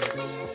You.